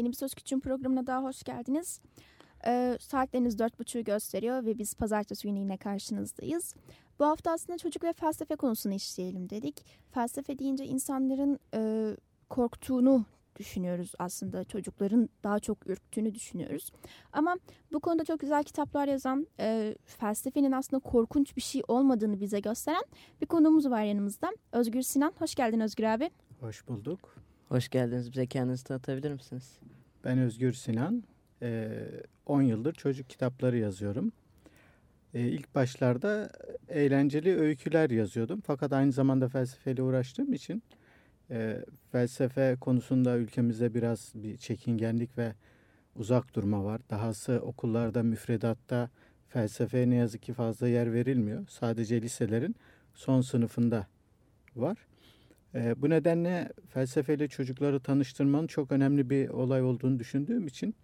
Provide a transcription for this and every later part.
Yeni bir Söz Küçüğün programına daha hoş geldiniz. Ee, saatleriniz dört buçuğu gösteriyor ve biz pazartesi günü yine karşınızdayız. Bu hafta aslında çocuk ve felsefe konusunu işleyelim dedik. Felsefe deyince insanların e, korktuğunu düşünüyoruz aslında. Çocukların daha çok ürktüğünü düşünüyoruz. Ama bu konuda çok güzel kitaplar yazan, e, felsefenin aslında korkunç bir şey olmadığını bize gösteren bir konuğumuz var yanımızda. Özgür Sinan, hoş geldin Özgür abi. Hoş bulduk. Hoş geldiniz. Bize kendinizi tanıtabilir misiniz? Ben Özgür Sinan. 10 yıldır çocuk kitapları yazıyorum. İlk başlarda eğlenceli öyküler yazıyordum. Fakat aynı zamanda felsefeyle uğraştığım için felsefe konusunda ülkemizde biraz bir çekingenlik ve uzak durma var. Dahası okullarda, müfredatta felsefeye ne yazık ki fazla yer verilmiyor. Sadece liselerin son sınıfında var. E, bu nedenle felsefeyle çocukları tanıştırmanın çok önemli bir olay olduğunu düşündüğüm için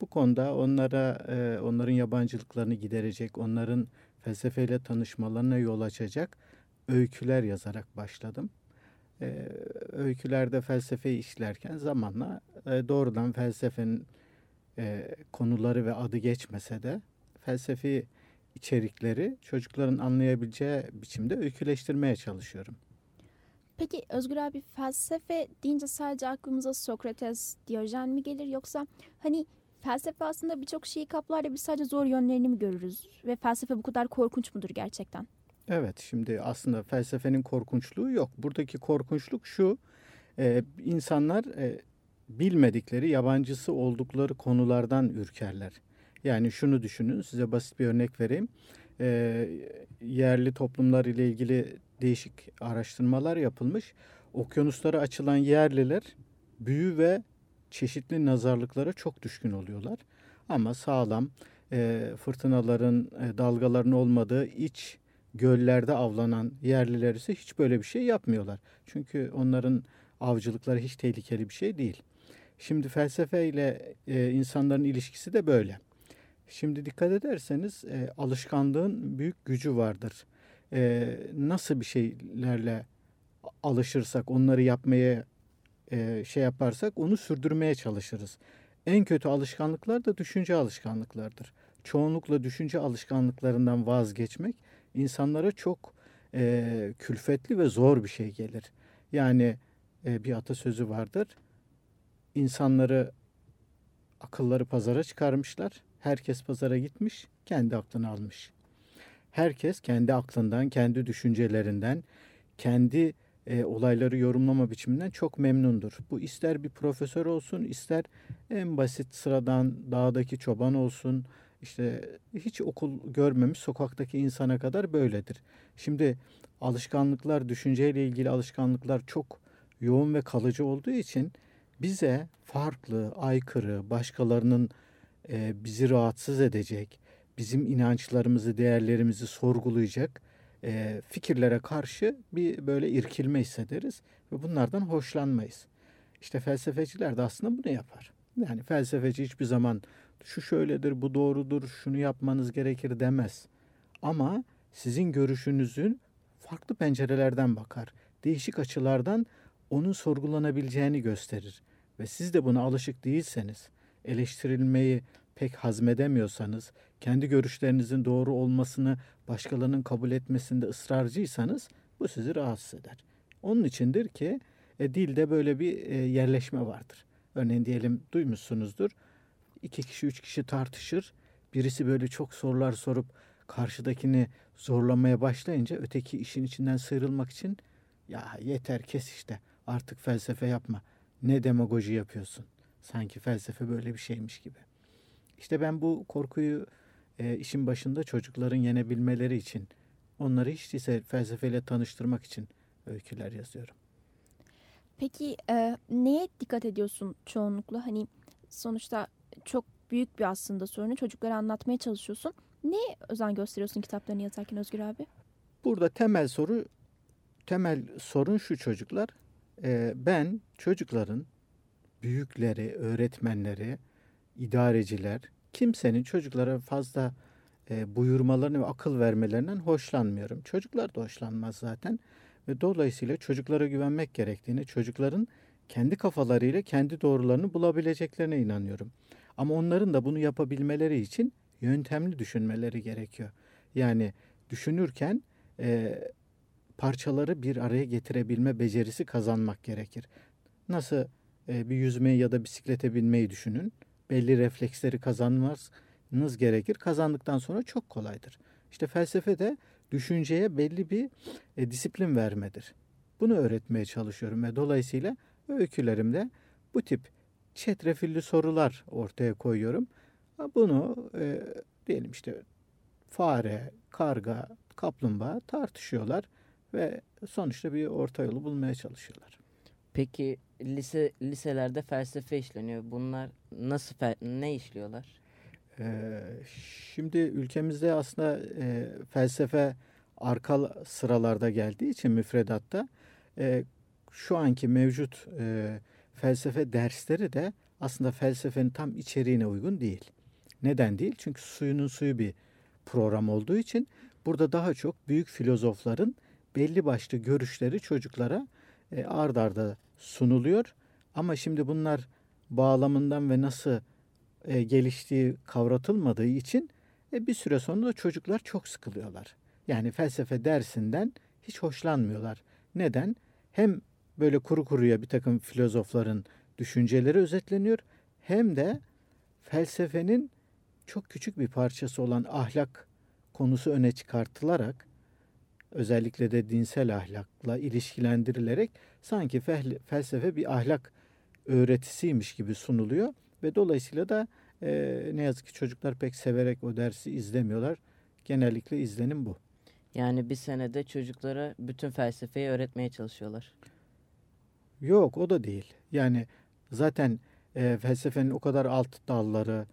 bu konuda onlara e, onların yabancılıklarını giderecek, onların felsefeyle tanışmalarına yol açacak öyküler yazarak başladım. E, öykülerde felsefeyi işlerken zamanla e, doğrudan felsefenin e, konuları ve adı geçmese de felsefi içerikleri çocukların anlayabileceği biçimde öyküleştirmeye çalışıyorum. Peki Özgür abi felsefe deyince sadece aklımıza Sokrates, Diyojen mi gelir yoksa hani felsefe aslında birçok şeyi kaplar da biz sadece zor yönlerini mi görürüz? Ve felsefe bu kadar korkunç mudur gerçekten? Evet şimdi aslında felsefenin korkunçluğu yok. Buradaki korkunçluk şu e, insanlar e, bilmedikleri yabancısı oldukları konulardan ürkerler. Yani şunu düşünün size basit bir örnek vereyim. E, yerli toplumlar ile ilgili değişik araştırmalar yapılmış. Okyanuslara açılan yerliler büyü ve çeşitli nazarlıklara çok düşkün oluyorlar. Ama sağlam e, fırtınaların, e, dalgaların olmadığı iç göllerde avlanan yerliler ise hiç böyle bir şey yapmıyorlar. Çünkü onların avcılıkları hiç tehlikeli bir şey değil. Şimdi felsefe ile e, insanların ilişkisi de böyle. Şimdi dikkat ederseniz e, alışkanlığın büyük gücü vardır e, nasıl bir şeylerle alışırsak, onları yapmaya e, şey yaparsak onu sürdürmeye çalışırız. En kötü alışkanlıklar da düşünce alışkanlıklardır. Çoğunlukla düşünce alışkanlıklarından vazgeçmek insanlara çok e, külfetli ve zor bir şey gelir. Yani e, bir atasözü vardır. İnsanları akılları pazara çıkarmışlar. Herkes pazara gitmiş, kendi aklını almış herkes kendi aklından, kendi düşüncelerinden, kendi e, olayları yorumlama biçiminden çok memnundur. Bu ister bir profesör olsun, ister en basit sıradan dağdaki çoban olsun, işte hiç okul görmemiş sokaktaki insana kadar böyledir. Şimdi alışkanlıklar, düşünceyle ilgili alışkanlıklar çok yoğun ve kalıcı olduğu için bize farklı, aykırı, başkalarının e, bizi rahatsız edecek, bizim inançlarımızı, değerlerimizi sorgulayacak e, fikirlere karşı bir böyle irkilme hissederiz ve bunlardan hoşlanmayız. İşte felsefeciler de aslında bunu yapar. Yani felsefeci hiçbir zaman şu şöyledir, bu doğrudur, şunu yapmanız gerekir demez. Ama sizin görüşünüzün farklı pencerelerden bakar. Değişik açılardan onun sorgulanabileceğini gösterir. Ve siz de buna alışık değilseniz, eleştirilmeyi pek hazmedemiyorsanız, kendi görüşlerinizin doğru olmasını başkalarının kabul etmesinde ısrarcıysanız bu sizi rahatsız eder. Onun içindir ki e, dilde böyle bir e, yerleşme vardır. Örneğin diyelim duymuşsunuzdur. İki kişi, üç kişi tartışır. Birisi böyle çok sorular sorup karşıdakini zorlamaya başlayınca öteki işin içinden sıyrılmak için ya yeter kes işte artık felsefe yapma. Ne demagoji yapıyorsun. Sanki felsefe böyle bir şeymiş gibi. İşte ben bu korkuyu e, işin başında çocukların yenebilmeleri için, onları hiç değilse felsefeyle tanıştırmak için öyküler yazıyorum. Peki e, neye dikkat ediyorsun çoğunlukla? Hani sonuçta çok büyük bir aslında sorunu çocuklara anlatmaya çalışıyorsun. Ne özen gösteriyorsun kitaplarını yazarken Özgür abi? Burada temel soru, temel sorun şu çocuklar. Ee, ben çocukların büyükleri, öğretmenleri, idareciler, kimsenin çocuklara fazla e, buyurmalarını ve akıl vermelerinden hoşlanmıyorum. Çocuklar da hoşlanmaz zaten. Ve dolayısıyla çocuklara güvenmek gerektiğini, çocukların kendi kafalarıyla kendi doğrularını bulabileceklerine inanıyorum. Ama onların da bunu yapabilmeleri için yöntemli düşünmeleri gerekiyor. Yani düşünürken e, parçaları bir araya getirebilme becerisi kazanmak gerekir. Nasıl e, bir yüzmeyi ya da bisiklete binmeyi düşünün. Belli refleksleri kazanmanız gerekir. Kazandıktan sonra çok kolaydır. İşte felsefe de düşünceye belli bir e, disiplin vermedir. Bunu öğretmeye çalışıyorum ve dolayısıyla öykülerimde bu tip çetrefilli sorular ortaya koyuyorum. Bunu e, diyelim işte fare, karga, kaplumbağa tartışıyorlar ve sonuçta bir orta yolu bulmaya çalışıyorlar. Peki lise liselerde felsefe işleniyor. Bunlar nasıl ne işliyorlar? Ee, şimdi ülkemizde aslında e, felsefe arka sıralarda geldiği için müfredatta e, şu anki mevcut e, felsefe dersleri de aslında felsefenin tam içeriğine uygun değil. Neden değil? Çünkü suyunun suyu bir program olduğu için burada daha çok büyük filozofların belli başlı görüşleri çocuklara e, ard arda sunuluyor. Ama şimdi bunlar bağlamından ve nasıl e, geliştiği kavratılmadığı için e, bir süre sonra da çocuklar çok sıkılıyorlar. Yani felsefe dersinden hiç hoşlanmıyorlar. Neden? Hem böyle kuru kuruya bir takım filozofların düşünceleri özetleniyor hem de felsefenin çok küçük bir parçası olan ahlak konusu öne çıkartılarak özellikle de dinsel ahlakla ilişkilendirilerek sanki felsefe bir ahlak öğretisiymiş gibi sunuluyor ve dolayısıyla da e, ne yazık ki çocuklar pek severek o dersi izlemiyorlar. Genellikle izlenim bu. Yani bir senede çocuklara bütün felsefeyi öğretmeye çalışıyorlar. Yok o da değil. Yani zaten e, felsefenin o kadar alt dalları,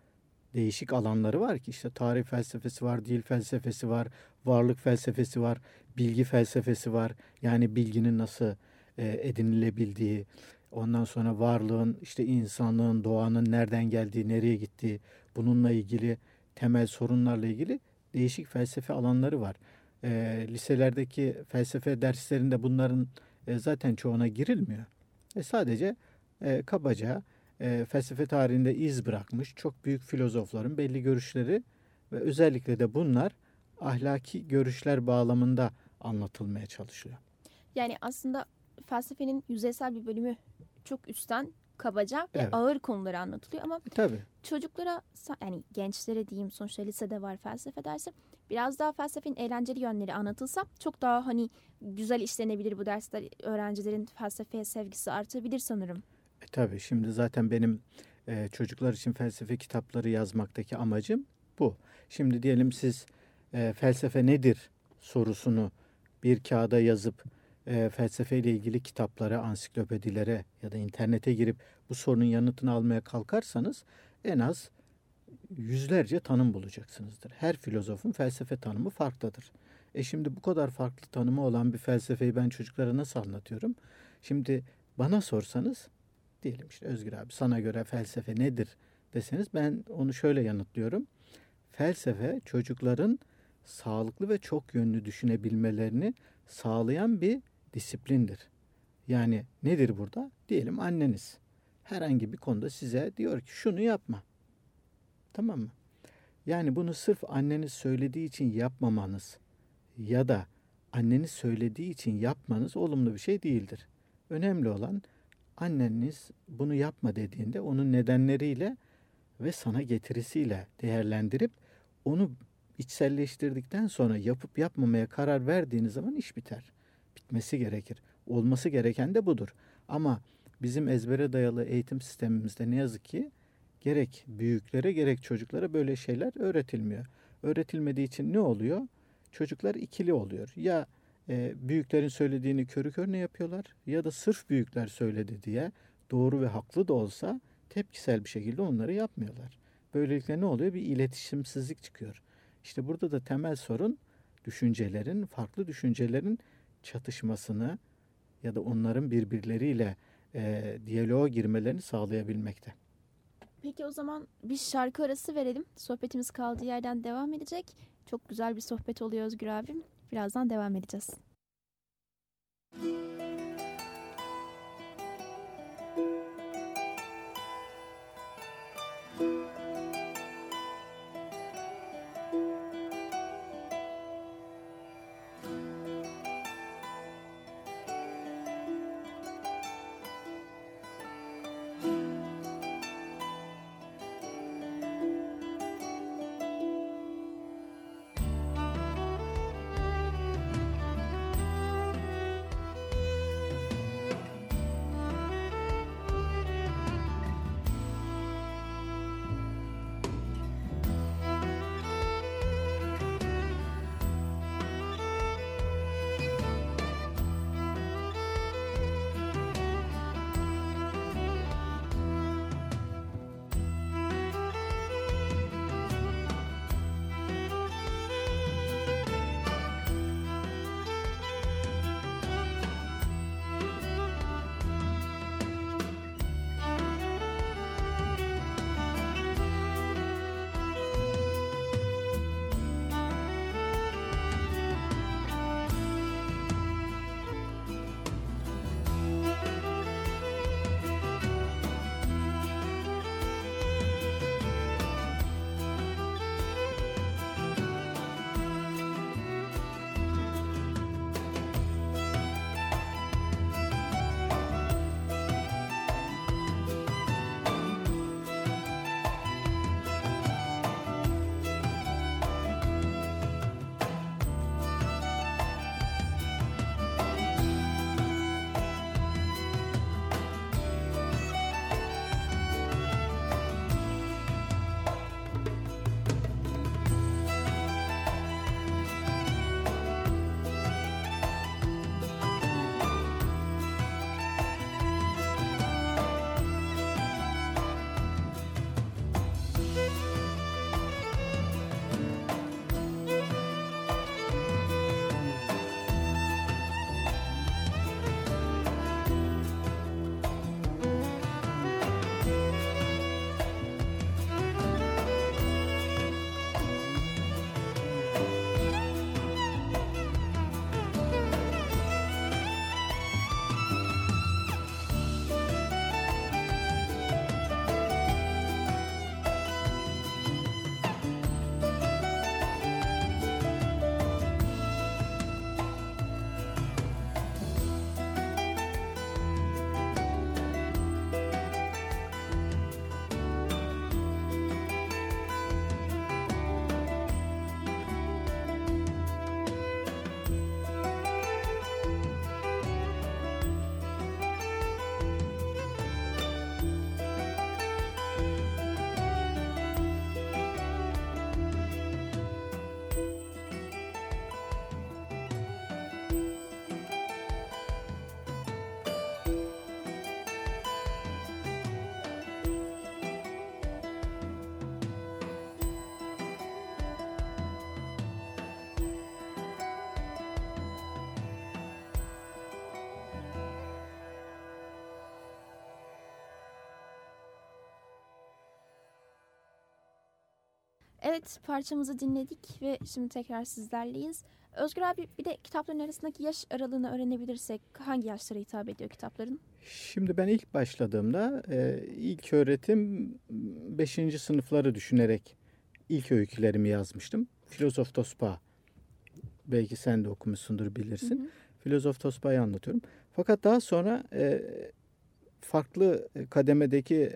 değişik alanları var ki işte tarih felsefesi var, dil felsefesi var, varlık felsefesi var, bilgi felsefesi var. Yani bilginin nasıl e, edinilebildiği, ondan sonra varlığın, işte insanlığın, doğanın nereden geldiği, nereye gittiği, bununla ilgili temel sorunlarla ilgili değişik felsefe alanları var. E, liselerdeki felsefe derslerinde bunların e, zaten çoğuna girilmiyor. E, sadece e, kabaca e, felsefe tarihinde iz bırakmış çok büyük filozofların belli görüşleri ve özellikle de bunlar ahlaki görüşler bağlamında anlatılmaya çalışıyor. Yani aslında felsefenin yüzeysel bir bölümü çok üstten kabaca evet. ve ağır konuları anlatılıyor ama e, Tabii. çocuklara yani gençlere diyeyim sonuçta lisede var felsefe dersi biraz daha felsefenin eğlenceli yönleri anlatılsa çok daha hani güzel işlenebilir bu dersler öğrencilerin felsefeye sevgisi artabilir sanırım. E, tabii şimdi zaten benim e, çocuklar için felsefe kitapları yazmaktaki amacım bu. Şimdi diyelim siz e, felsefe nedir sorusunu bir kağıda yazıp e, felsefeyle ilgili kitaplara, ansiklopedilere ya da internete girip bu sorunun yanıtını almaya kalkarsanız en az yüzlerce tanım bulacaksınızdır. Her filozofun felsefe tanımı farklıdır. E şimdi bu kadar farklı tanımı olan bir felsefeyi ben çocuklara nasıl anlatıyorum? Şimdi bana sorsanız diyelim işte Özgür abi sana göre felsefe nedir deseniz ben onu şöyle yanıtlıyorum. Felsefe çocukların sağlıklı ve çok yönlü düşünebilmelerini sağlayan bir disiplindir. Yani nedir burada? Diyelim anneniz herhangi bir konuda size diyor ki şunu yapma. Tamam mı? Yani bunu sırf anneniz söylediği için yapmamanız ya da anneniz söylediği için yapmanız olumlu bir şey değildir. Önemli olan anneniz bunu yapma dediğinde onun nedenleriyle ve sana getirisiyle değerlendirip onu içselleştirdikten sonra yapıp yapmamaya karar verdiğiniz zaman iş biter. Bitmesi gerekir. Olması gereken de budur. Ama bizim ezbere dayalı eğitim sistemimizde ne yazık ki gerek büyüklere gerek çocuklara böyle şeyler öğretilmiyor. Öğretilmediği için ne oluyor? Çocuklar ikili oluyor. Ya e, büyüklerin söylediğini körü körüne yapıyorlar ya da sırf büyükler söyledi diye doğru ve haklı da olsa tepkisel bir şekilde onları yapmıyorlar. Böylelikle ne oluyor? Bir iletişimsizlik çıkıyor. İşte burada da temel sorun düşüncelerin, farklı düşüncelerin çatışmasını ya da onların birbirleriyle e, diyaloğa girmelerini sağlayabilmekte. Peki o zaman bir şarkı arası verelim. Sohbetimiz kaldığı yerden devam edecek. Çok güzel bir sohbet oluyor Özgür abim. Birazdan devam edeceğiz. Evet parçamızı dinledik ve şimdi tekrar sizlerleyiz. Özgür abi bir de kitapların arasındaki yaş aralığını öğrenebilirsek hangi yaşlara hitap ediyor kitapların? Şimdi ben ilk başladığımda e, ilk öğretim 5. sınıfları düşünerek ilk öykülerimi yazmıştım. Filozof Tospa belki sen de okumuşsundur bilirsin. Hı hı. Filozof Tospa'yı anlatıyorum. Fakat daha sonra e, farklı kademedeki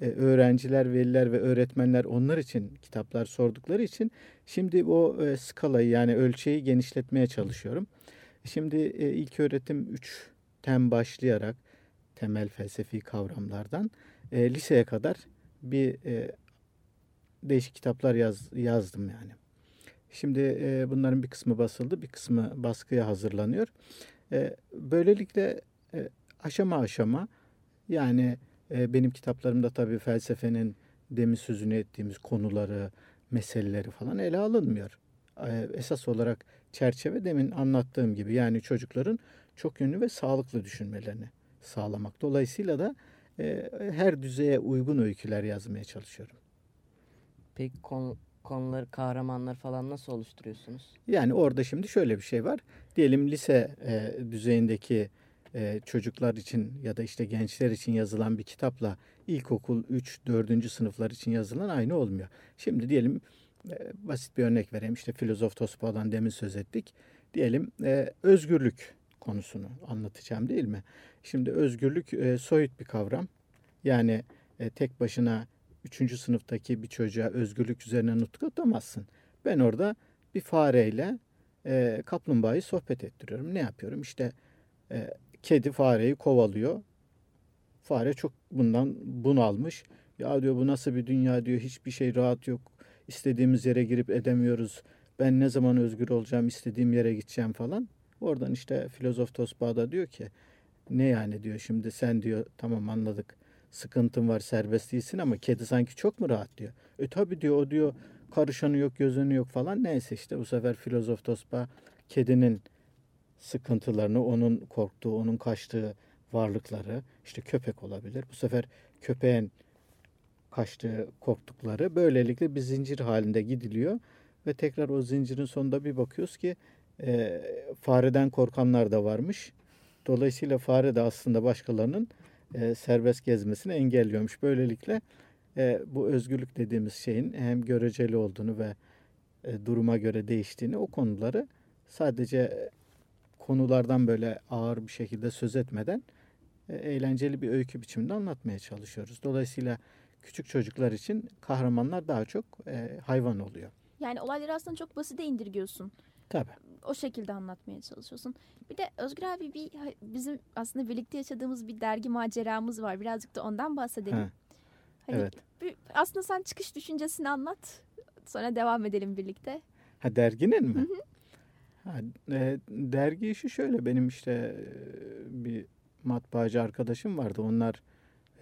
öğrenciler, veliler ve öğretmenler onlar için kitaplar sordukları için şimdi o e, skalayı yani ölçeği genişletmeye çalışıyorum. Şimdi e, ilk öğretim 3'ten başlayarak temel felsefi kavramlardan liseye kadar bir değişik kitaplar yaz, yazdım yani. Şimdi bunların bir kısmı basıldı, bir kısmı baskıya hazırlanıyor. böylelikle aşama aşama yani E, benim kitaplarımda tabii felsefenin demin sözünü ettiğimiz konuları, meseleleri falan ele alınmıyor. E, esas olarak çerçeve demin anlattığım gibi yani çocukların çok yönlü ve sağlıklı düşünmelerini sağlamak. Dolayısıyla da e, her düzeye uygun öyküler yazmaya çalışıyorum. Peki konu, konuları, kahramanlar falan nasıl oluşturuyorsunuz? Yani orada şimdi şöyle bir şey var. Diyelim lise e, düzeyindeki e, çocuklar için ya da işte gençler için yazılan bir kitapla ilkokul 3, 4. sınıflar için yazılan aynı olmuyor. Şimdi diyelim e, basit bir örnek vereyim. İşte filozof Tosba'dan demin söz ettik. Diyelim e, özgürlük konusunu anlatacağım değil mi? Şimdi özgürlük e, soyut bir kavram. Yani e, tek başına 3. sınıftaki bir çocuğa özgürlük üzerine nutuk atamazsın. Ben orada bir fareyle e, kaplumbağayı sohbet ettiriyorum. Ne yapıyorum? İşte e, kedi fareyi kovalıyor. Fare çok bundan bunalmış. Ya diyor bu nasıl bir dünya diyor. Hiçbir şey rahat yok. İstediğimiz yere girip edemiyoruz. Ben ne zaman özgür olacağım, istediğim yere gideceğim falan. Oradan işte filozof Tosba da diyor ki ne yani diyor şimdi sen diyor tamam anladık sıkıntın var serbest değilsin ama kedi sanki çok mu rahat diyor. E tabi diyor o diyor karışanı yok gözünü yok falan neyse işte bu sefer filozof Tosba kedinin sıkıntılarını onun korktuğu onun kaçtığı varlıkları işte köpek olabilir. Bu sefer köpeğin kaçtığı korktukları böylelikle bir zincir halinde gidiliyor ve tekrar o zincirin sonunda bir bakıyoruz ki e, fareden korkanlar da varmış. Dolayısıyla fare de aslında başkalarının e, serbest gezmesini engelliyormuş. Böylelikle e, bu özgürlük dediğimiz şeyin hem göreceli olduğunu ve e, duruma göre değiştiğini o konuları sadece konulardan böyle ağır bir şekilde söz etmeden e, eğlenceli bir öykü biçiminde anlatmaya çalışıyoruz. Dolayısıyla küçük çocuklar için kahramanlar daha çok e, hayvan oluyor. Yani olayları aslında çok basite indirgiyorsun. Tabii. O şekilde anlatmaya çalışıyorsun. Bir de Özgür abi bir bizim aslında birlikte yaşadığımız bir dergi maceramız var. Birazcık da ondan bahsedelim. Ha, Hani evet. bir- aslında sen çıkış düşüncesini anlat. Sonra devam edelim birlikte. Ha derginin mi? Ha, e, dergi işi şöyle benim işte e, bir matbaacı arkadaşım vardı. Onlar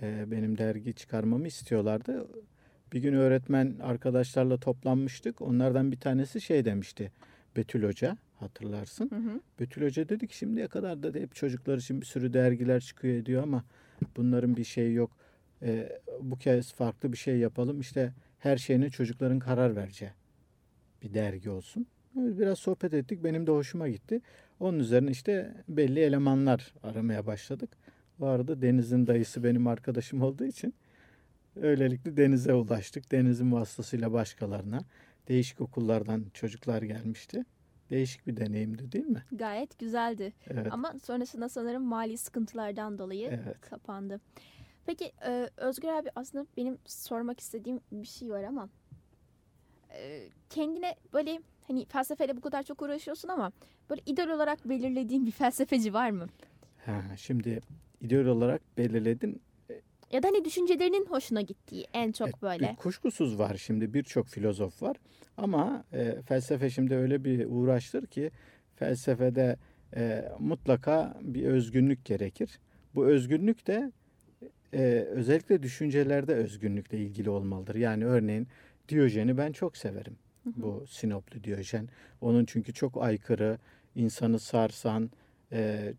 e, benim dergi çıkarmamı istiyorlardı. Bir gün öğretmen arkadaşlarla toplanmıştık. Onlardan bir tanesi şey demişti. Betül Hoca hatırlarsın. Hı hı. Betül Hoca dedi ki şimdiye kadar da hep çocuklar için bir sürü dergiler çıkıyor ediyor ama bunların bir şeyi yok. E, bu kez farklı bir şey yapalım. İşte her şeyine çocukların karar vereceği bir dergi olsun. Biraz sohbet ettik. Benim de hoşuma gitti. Onun üzerine işte belli elemanlar aramaya başladık. Bu arada Deniz'in dayısı benim arkadaşım olduğu için öylelikle Deniz'e ulaştık. Deniz'in vasıtasıyla başkalarına değişik okullardan çocuklar gelmişti. Değişik bir deneyimdi değil mi? Gayet güzeldi. Evet. Ama sonrasında sanırım mali sıkıntılardan dolayı Evet. kapandı. Peki e, Özgür abi aslında benim sormak istediğim bir şey var ama e, kendine böyle hani felsefeyle bu kadar çok uğraşıyorsun ama böyle idol olarak belirlediğin bir felsefeci var mı? Ha, şimdi ideal olarak belirledin. Ya da hani düşüncelerinin hoşuna gittiği en çok Evet, böyle. Kuşkusuz var şimdi birçok filozof var ama e, felsefe şimdi öyle bir uğraştır ki felsefede e, mutlaka bir özgünlük gerekir. Bu özgünlük de e, özellikle düşüncelerde özgünlükle ilgili olmalıdır. Yani örneğin Diyojen'i ben çok severim. Bu Sinoplu Diyojen. Onun çünkü çok aykırı, insanı sarsan, e,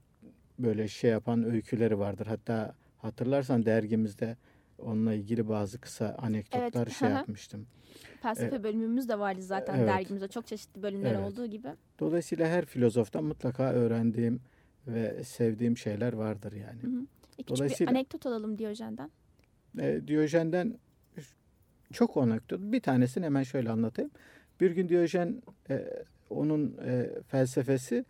böyle şey yapan öyküleri vardır. Hatta hatırlarsan dergimizde onunla ilgili bazı kısa anekdotlar Evet, şey yapmıştım. Felsefe bölümümüz de vardı zaten Evet. dergimizde. Çok çeşitli bölümler Evet. olduğu gibi. Dolayısıyla her filozoftan mutlaka öğrendiğim ve sevdiğim şeyler vardır yani. Hı hı. E, küçük bir Dolayısıyla- anekdot alalım Diyojen'den. E, Diyojen'den çok anekdot. Bir tanesini hemen şöyle anlatayım. Bir gün Diyojen e, onun e, felsefesi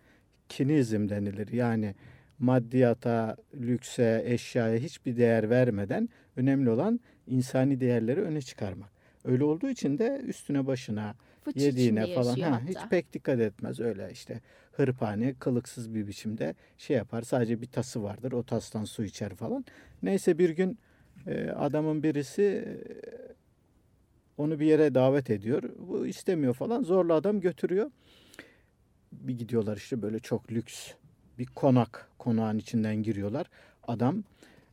kinizm denilir. Yani maddiyata, lükse, eşyaya hiçbir değer vermeden önemli olan insani değerleri öne çıkarmak. Öyle olduğu için de üstüne başına, Fıç yediğine falan ha, hiç pek dikkat etmez öyle işte hırpane kılıksız bir biçimde şey yapar sadece bir tası vardır o tastan su içer falan neyse bir gün e, adamın birisi e, onu bir yere davet ediyor bu istemiyor falan zorla adam götürüyor bir gidiyorlar işte böyle çok lüks bir konak konağın içinden giriyorlar adam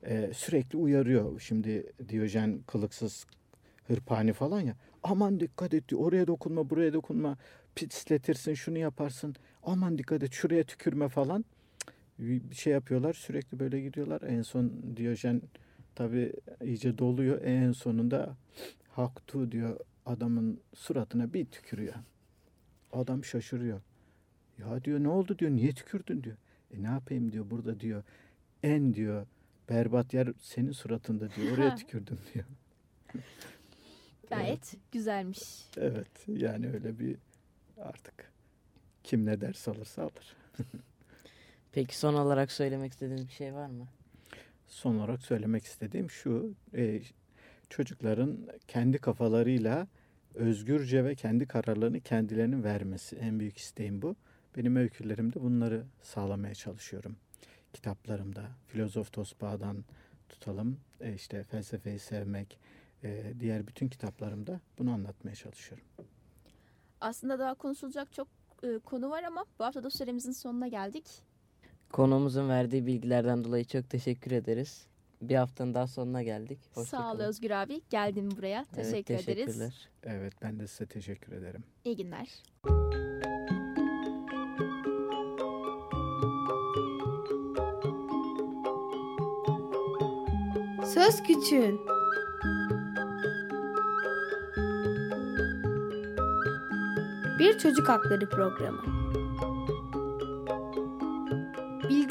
e, sürekli uyarıyor. Şimdi Diyojen kılıksız hırpani falan ya. Aman dikkat et diyor. Oraya dokunma, buraya dokunma. Pisletirsin, şunu yaparsın. Aman dikkat et, şuraya tükürme falan. Bir şey yapıyorlar. Sürekli böyle gidiyorlar. En son Diyojen tabii iyice doluyor. En sonunda Haktu diyor adamın suratına bir tükürüyor. Adam şaşırıyor. Ya diyor ne oldu diyor. Niye tükürdün diyor. E ne yapayım diyor burada diyor. En diyor berbat yer senin suratında diyor. Oraya tükürdüm diyor. Gayet güzelmiş. Evet yani öyle bir artık kim ne ders alırsa alır. Peki son olarak söylemek istediğiniz bir şey var mı? Son olarak söylemek istediğim şu e, çocukların kendi kafalarıyla özgürce ve kendi kararlarını kendilerinin vermesi en büyük isteğim bu. Benim öykülerimde bunları sağlamaya çalışıyorum. Kitaplarımda Filozof Tosbağ'dan tutalım e, işte felsefeyi sevmek e, diğer bütün kitaplarımda bunu anlatmaya çalışıyorum. Aslında daha konuşulacak çok e, konu var ama bu hafta da süremizin sonuna geldik. Konuğumuzun verdiği bilgilerden dolayı çok teşekkür ederiz. Bir haftanın daha sonuna geldik. Hoşça Sağ ol. Özgür abi. Geldin buraya. Evet, Teşekkür ederiz. teşekkürler. Evet ben de size teşekkür ederim. İyi günler. Söz Küçüğün Bir Çocuk Hakları Programı